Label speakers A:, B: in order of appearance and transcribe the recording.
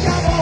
A: Yeah.